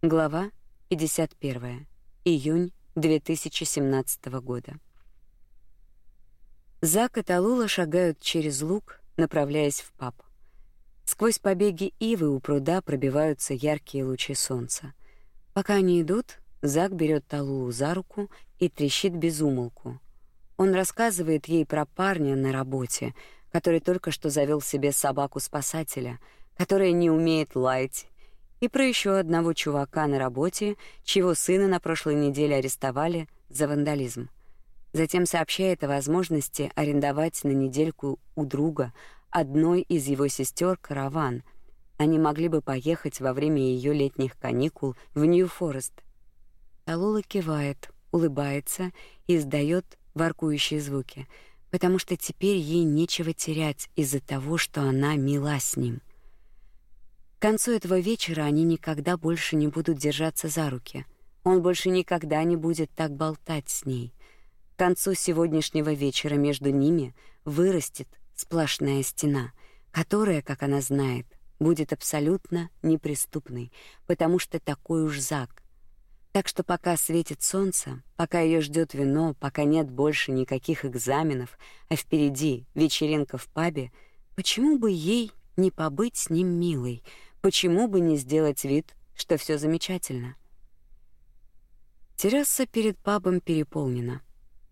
Глава 51. Июнь 2017 года. Зак и Талула шагают через луг, направляясь в паб. Сквозь побеги ивы у пруда пробиваются яркие лучи солнца. Пока они идут, Зак берет Талулу за руку и трещит без умолку. Он рассказывает ей про парня на работе, который только что завел себе собаку-спасателя, которая не умеет лаять и про еще одного чувака на работе, чьего сына на прошлой неделе арестовали за вандализм. Затем сообщает о возможности арендовать на недельку у друга одной из его сестер караван. Они могли бы поехать во время ее летних каникул в Нью-Форест. Талула кивает, улыбается и издает воркующие звуки, потому что теперь ей нечего терять из-за того, что она мила с ним. К концу этого вечера они никогда больше не будут держаться за руки. Он больше никогда не будет так болтать с ней. К концу сегодняшнего вечера между ними вырастет сплошная стена, которая, как она знает, будет абсолютно неприступной, потому что такой уж Зак. Так что пока светит солнце, пока ее ждет вино, пока нет больше никаких экзаменов, а впереди вечеринка в пабе, почему бы ей не побыть с ним милой? Почему бы не сделать вид, что все замечательно? Терраса перед пабом переполнена.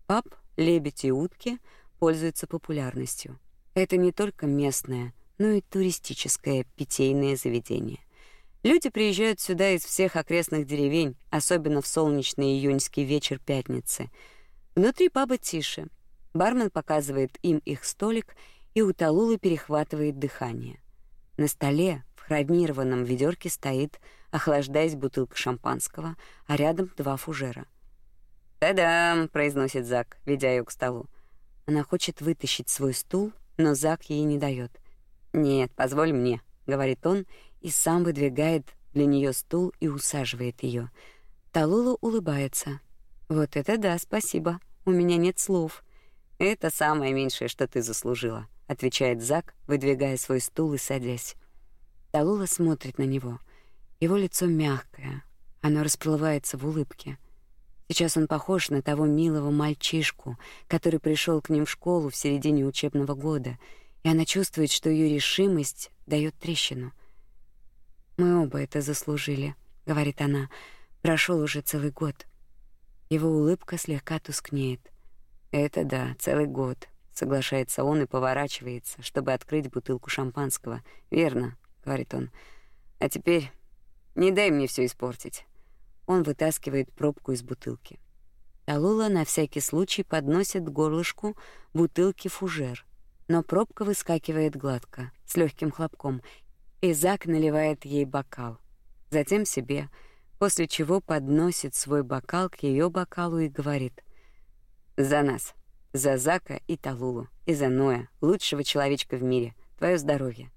Паб «Лебедь и утки» пользуется популярностью. Это не только местное, но и туристическое питейное заведение. Люди приезжают сюда из всех окрестных деревень, особенно в солнечный июньский вечер пятницы. Внутри паба тише. Бармен показывает им их столик, и у Талулы перехватывает дыхание. На столе хромированном ведерке стоит, охлаждаясь бутылка шампанского, а рядом два фужера. «Та-дам!» — произносит Зак, ведя ее к столу. Она хочет вытащить свой стул, но Зак ей не дает. «Нет, позволь мне», — говорит он, и сам выдвигает для нее стул и усаживает ее. Талула улыбается. «Вот это да, спасибо. У меня нет слов». «Это самое меньшее, что ты заслужила», — отвечает Зак, выдвигая свой стул и садясь. Талула смотрит на него. Его лицо мягкое, оно расплывается в улыбке. Сейчас он похож на того милого мальчишку, который пришел к ним в школу в середине учебного года, и она чувствует, что ее решимость дает трещину. Мы оба это заслужили, говорит она. Прошел уже целый год. Его улыбка слегка тускнеет. Это да, целый год, соглашается он и поворачивается, чтобы открыть бутылку шампанского. Верно, говорит он. А теперь не дай мне все испортить. Он вытаскивает пробку из бутылки. Талула на всякий случай подносит к горлышку бутылки фужер, но пробка выскакивает гладко, с легким хлопком, и Зак наливает ей бокал, затем себе, после чего подносит свой бокал к ее бокалу и говорит: "За нас, за Зака и Талулу, и за Ноя, лучшего человечка в мире. Твое здоровье".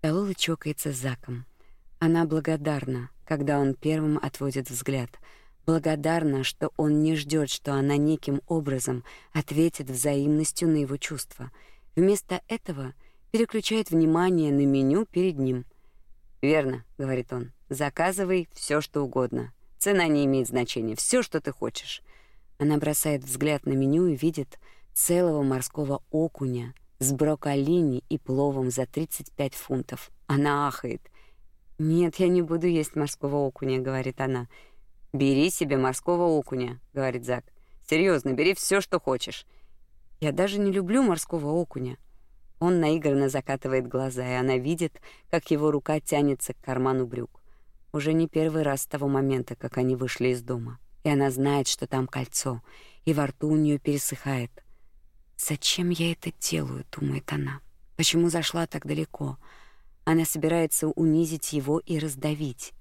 Талула чокается с Заком. Она благодарна, когда он первым отводит взгляд. Благодарна, что он не ждет, что она неким образом ответит взаимностью на его чувства. Вместо этого переключает внимание на меню перед ним. «Верно», — говорит он, — «заказывай все, что угодно. Цена не имеет значения, все, что ты хочешь». Она бросает взгляд на меню и видит целого морского окуня — с брокколини и пловом за 35 фунтов. Она ахает. «Нет, я не буду есть морского окуня», — говорит она. «Бери себе морского окуня», — говорит Зак. Серьезно, бери все, что хочешь». «Я даже не люблю морского окуня». Он наигранно закатывает глаза, и она видит, как его рука тянется к карману брюк. Уже не первый раз с того момента, как они вышли из дома. И она знает, что там кольцо, и во рту у нее пересыхает — Зачем я это делаю, думает она. Почему зашла так далеко? Она собирается унизить его и раздавить.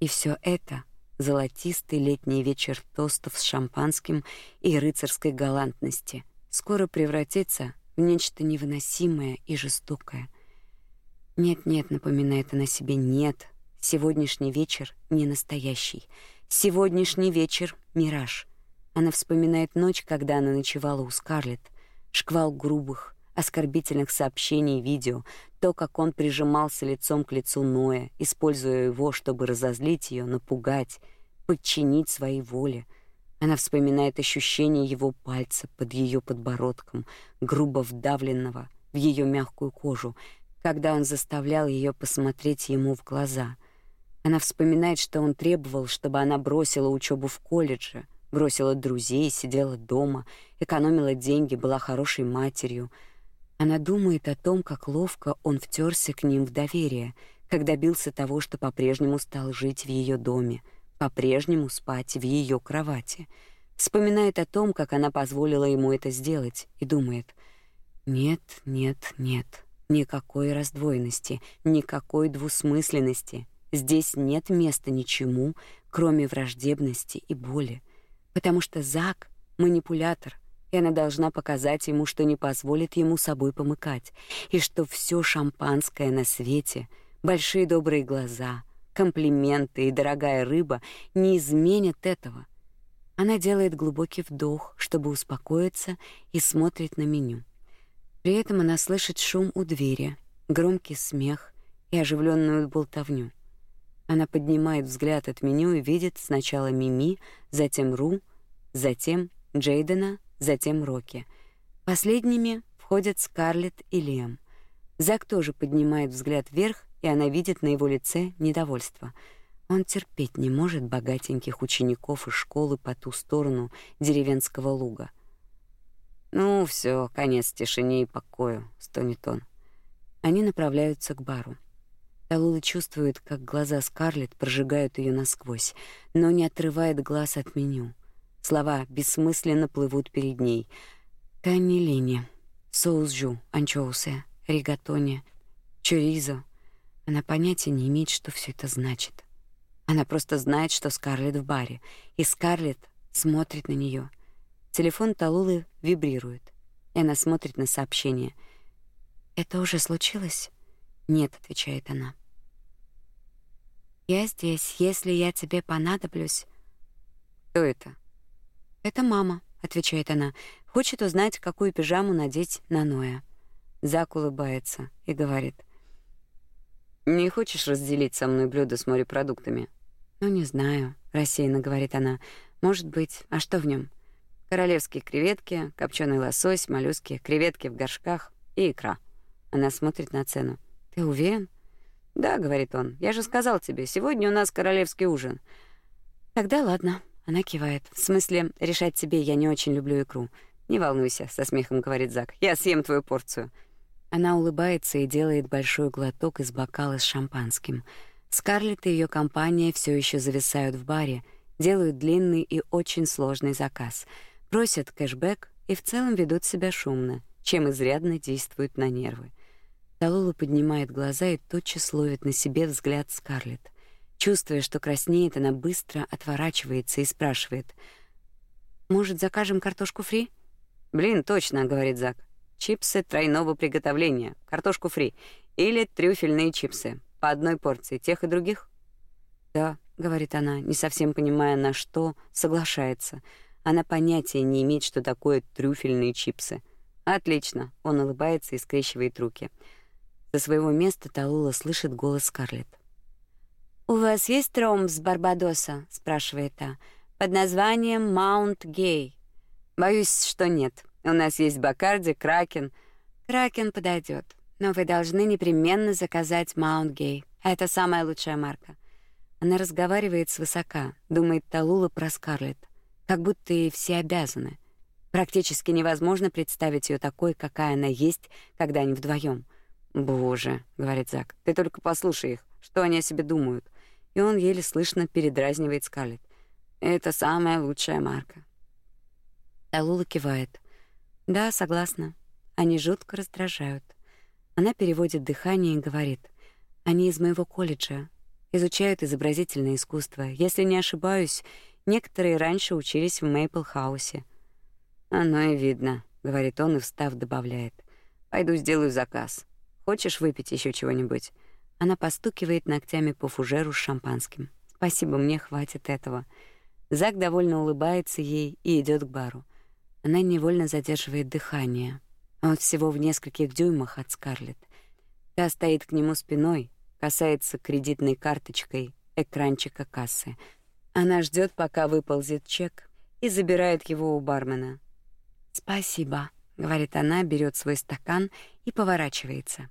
И все это золотистый летний вечер тостов с шампанским и рыцарской галантности скоро превратится в нечто невыносимое и жестокое. Нет-нет, напоминает она себе, нет. Сегодняшний вечер не настоящий. Сегодняшний вечер мираж. Она вспоминает ночь, когда она ночевала у Скарлетт шквал грубых, оскорбительных сообщений и видео, то, как он прижимался лицом к лицу Ноя, используя его, чтобы разозлить ее, напугать, подчинить своей воле. Она вспоминает ощущение его пальца под ее подбородком, грубо вдавленного в ее мягкую кожу, когда он заставлял ее посмотреть ему в глаза. Она вспоминает, что он требовал, чтобы она бросила учебу в колледже, бросила друзей, сидела дома, экономила деньги, была хорошей матерью. Она думает о том, как ловко он втерся к ним в доверие, как добился того, что по-прежнему стал жить в ее доме, по-прежнему спать в ее кровати. Вспоминает о том, как она позволила ему это сделать, и думает: нет, нет, нет. Никакой раздвоенности, никакой двусмысленности. Здесь нет места ничему, кроме враждебности и боли, потому что Зак манипулятор, и она должна показать ему, что не позволит ему собой помыкать, и что все шампанское на свете, большие добрые глаза, комплименты и дорогая рыба не изменят этого. Она делает глубокий вдох, чтобы успокоиться, и смотрит на меню. При этом она слышит шум у двери, громкий смех и оживленную болтовню. Она поднимает взгляд от меню и видит сначала Мими, затем Ру, затем Джейдена, затем Рокки. Последними входят Скарлетт и Лиам. Зак тоже поднимает взгляд вверх, и она видит на его лице недовольство. Он терпеть не может богатеньких учеников из школы по ту сторону деревенского луга. Ну, все, конец тишине и покою, стонет он. Они направляются к бару. Талула чувствует, как глаза Скарлетт прожигают ее насквозь, но не отрывает глаз от меню. Слова бессмысленно плывут перед ней. Каннелини, соус-жу, анчоусы, ригатони, чоризо. Она понятия не имеет, что все это значит. Она просто знает, что Скарлетт в баре, и Скарлетт смотрит на нее — Телефон Талулы вибрирует, и она смотрит на сообщение. «Это уже случилось?» «Нет», — отвечает она. «Я здесь, если я тебе понадоблюсь». «Кто это?» «Это мама», — отвечает она. «Хочет узнать, какую пижаму надеть на Ноя». Зак улыбается и говорит. «Не хочешь разделить со мной блюдо с морепродуктами?» «Ну, не знаю», — рассеянно говорит она. «Может быть. А что в нем? Королевские креветки, копченый лосось, моллюски, креветки в горшках и икра. Она смотрит на цену. Ты уверен? Да, говорит он. Я же сказал тебе, сегодня у нас королевский ужин. Тогда ладно. Она кивает. В смысле, решать тебе я не очень люблю икру. Не волнуйся, со смехом говорит Зак. Я съем твою порцию. Она улыбается и делает большой глоток из бокала с шампанским. Скарлетт и ее компания все еще зависают в баре, делают длинный и очень сложный заказ — просят кэшбэк и в целом ведут себя шумно, чем изрядно действуют на нервы. Талула поднимает глаза и тотчас ловит на себе взгляд Скарлетт. Чувствуя, что краснеет, она быстро отворачивается и спрашивает: "Может, закажем картошку фри?" "Блин, точно", говорит Зак. "Чипсы тройного приготовления, картошку фри или трюфельные чипсы по одной порции тех и других?" "Да", говорит она, не совсем понимая, на что соглашается. Она понятия не имеет, что такое трюфельные чипсы. Отлично, он улыбается и скрещивает руки. Со своего места Талула слышит голос Скарлетт. У вас есть ром с Барбадоса, спрашивает та, под названием Маунт Гей. Боюсь, что нет. У нас есть Бакарди, Кракен. Кракен подойдет, но вы должны непременно заказать Маунт Гей. Это самая лучшая марка. Она разговаривает свысока, думает Талула про Скарлетт как будто и все обязаны. Практически невозможно представить ее такой, какая она есть, когда они вдвоем. «Боже», — говорит Зак, — «ты только послушай их, что они о себе думают». И он еле слышно передразнивает Скарлетт. «Это самая лучшая марка». Талула кивает. «Да, согласна. Они жутко раздражают». Она переводит дыхание и говорит. «Они из моего колледжа. Изучают изобразительное искусство. Если не ошибаюсь, Некоторые раньше учились в Мейпл-хаусе. Оно и видно, говорит он и встав добавляет: "Пойду сделаю заказ. Хочешь выпить еще чего-нибудь?" Она постукивает ногтями по фужеру с шампанским. "Спасибо, мне хватит этого". Зак довольно улыбается ей и идет к бару. Она невольно задерживает дыхание. Он всего в нескольких дюймах от Скарлетт. Та стоит к нему спиной, касается кредитной карточкой экранчика кассы. Она ждет, пока выползет чек, и забирает его у бармена. «Спасибо», — говорит она, берет свой стакан и поворачивается.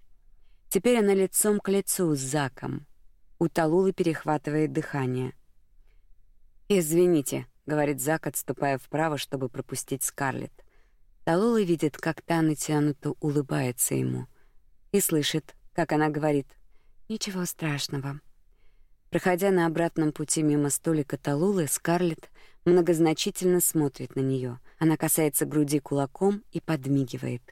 Теперь она лицом к лицу с Заком. У Талулы перехватывает дыхание. «Извините», — говорит Зак, отступая вправо, чтобы пропустить Скарлетт. Талула видит, как та натянуто улыбается ему, и слышит, как она говорит «Ничего страшного». Проходя на обратном пути мимо столика Талулы, Скарлетт многозначительно смотрит на нее. Она касается груди кулаком и подмигивает.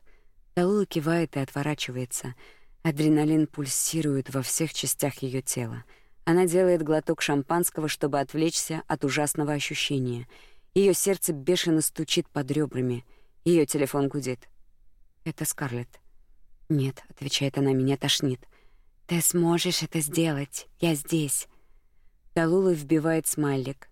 Талула кивает и отворачивается — Адреналин пульсирует во всех частях ее тела. Она делает глоток шампанского, чтобы отвлечься от ужасного ощущения. Ее сердце бешено стучит под ребрами. Ее телефон гудит. Это Скарлетт. «Нет», — отвечает она, — «меня тошнит». «Ты сможешь это сделать. Я здесь». Талула вбивает смайлик.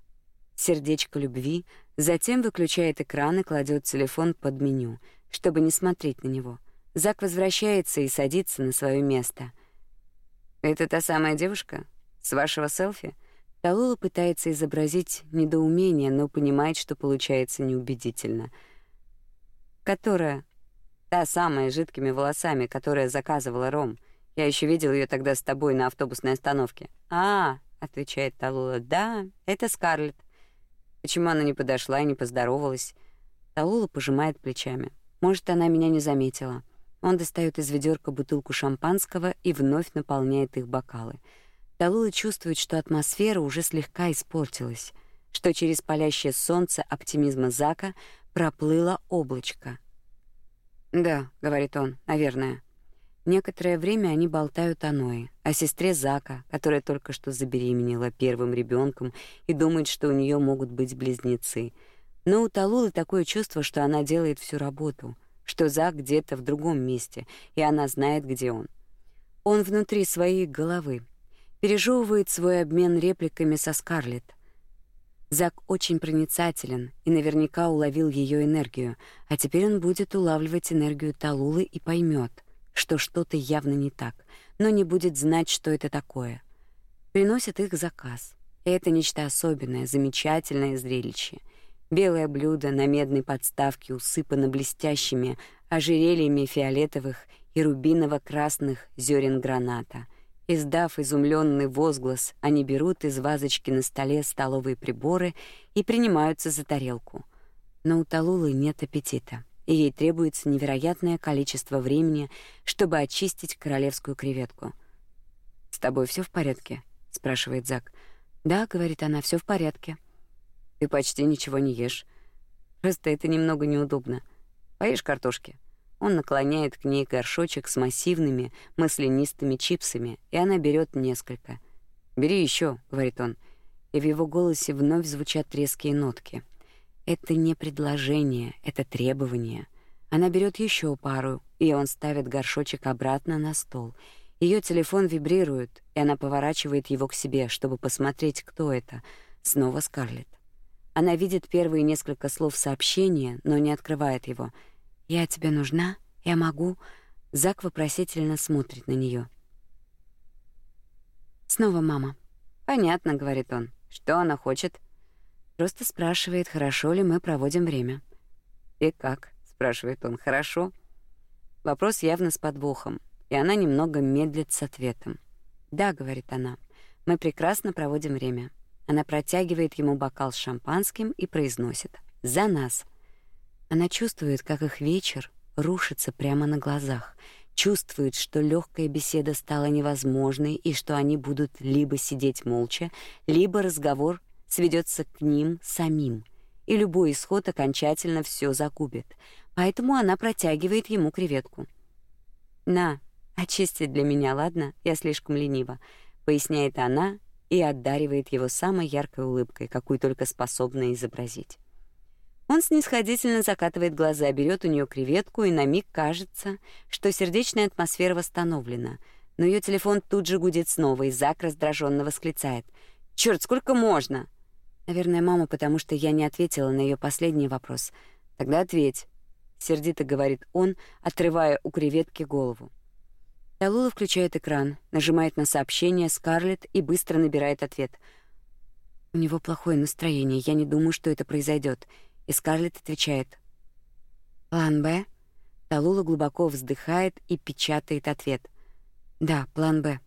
Сердечко любви, затем выключает экран и кладет телефон под меню, чтобы не смотреть на него — Зак возвращается и садится на свое место. «Это та самая девушка? С вашего селфи?» Талула пытается изобразить недоумение, но понимает, что получается неубедительно. «Которая?» «Та самая, с жидкими волосами, которая заказывала ром. Я еще видел ее тогда с тобой на автобусной остановке». «А, — отвечает Талула, — да, это Скарлетт. Почему она не подошла и не поздоровалась?» Талула пожимает плечами. «Может, она меня не заметила». Он достает из ведерка бутылку шампанского и вновь наполняет их бокалы. Талула чувствует, что атмосфера уже слегка испортилась, что через палящее солнце оптимизма Зака проплыло облачко. «Да», — говорит он, — «наверное». Некоторое время они болтают о Ное, о сестре Зака, которая только что забеременела первым ребенком и думает, что у нее могут быть близнецы. Но у Талулы такое чувство, что она делает всю работу — что Зак где-то в другом месте, и она знает, где он. Он внутри своей головы, пережевывает свой обмен репликами со Скарлетт. Зак очень проницателен и наверняка уловил ее энергию, а теперь он будет улавливать энергию Талулы и поймет, что что-то явно не так, но не будет знать, что это такое. Приносит их заказ. Это нечто особенное, замечательное зрелище. Белое блюдо на медной подставке усыпано блестящими ожерельями фиолетовых и рубиново-красных зерен граната. Издав изумленный возглас, они берут из вазочки на столе столовые приборы и принимаются за тарелку. Но у Талулы нет аппетита, и ей требуется невероятное количество времени, чтобы очистить королевскую креветку. «С тобой все в порядке?» — спрашивает Зак. «Да», — говорит она, все в порядке». Ты почти ничего не ешь. Просто это немного неудобно. Поешь картошки. Он наклоняет к ней горшочек с массивными маслянистыми чипсами, и она берет несколько. «Бери еще, говорит он, и в его голосе вновь звучат резкие нотки. Это не предложение, это требование. Она берет еще пару, и он ставит горшочек обратно на стол. Ее телефон вибрирует, и она поворачивает его к себе, чтобы посмотреть, кто это. Снова Скарлетт. Она видит первые несколько слов сообщения, но не открывает его. «Я тебе нужна? Я могу?» Зак вопросительно смотрит на нее. Снова мама. «Понятно», — говорит он. «Что она хочет?» Просто спрашивает, хорошо ли мы проводим время. «И как?» — спрашивает он. «Хорошо?» Вопрос явно с подвохом, и она немного медлит с ответом. «Да», — говорит она, — «мы прекрасно проводим время. Она протягивает ему бокал с шампанским и произносит: "За нас". Она чувствует, как их вечер рушится прямо на глазах. Чувствует, что легкая беседа стала невозможной и что они будут либо сидеть молча, либо разговор сведется к ним самим. И любой исход окончательно все загубит. Поэтому она протягивает ему креветку. «На, очисти для меня, ладно? Я слишком ленива», — поясняет она и одаривает его самой яркой улыбкой, какую только способна изобразить. Он снисходительно закатывает глаза, берет у нее креветку, и на миг кажется, что сердечная атмосфера восстановлена. Но ее телефон тут же гудит снова, и Зак раздраженно восклицает: "Черт, сколько можно?" Наверное, мама, потому что я не ответила на ее последний вопрос. Тогда ответь. сердито говорит он, отрывая у креветки голову. Талула включает экран, нажимает на сообщение Скарлетт и быстро набирает ответ. У него плохое настроение, я не думаю, что это произойдет. И Скарлетт отвечает: План Б. Талула глубоко вздыхает и печатает ответ. Да, план Б.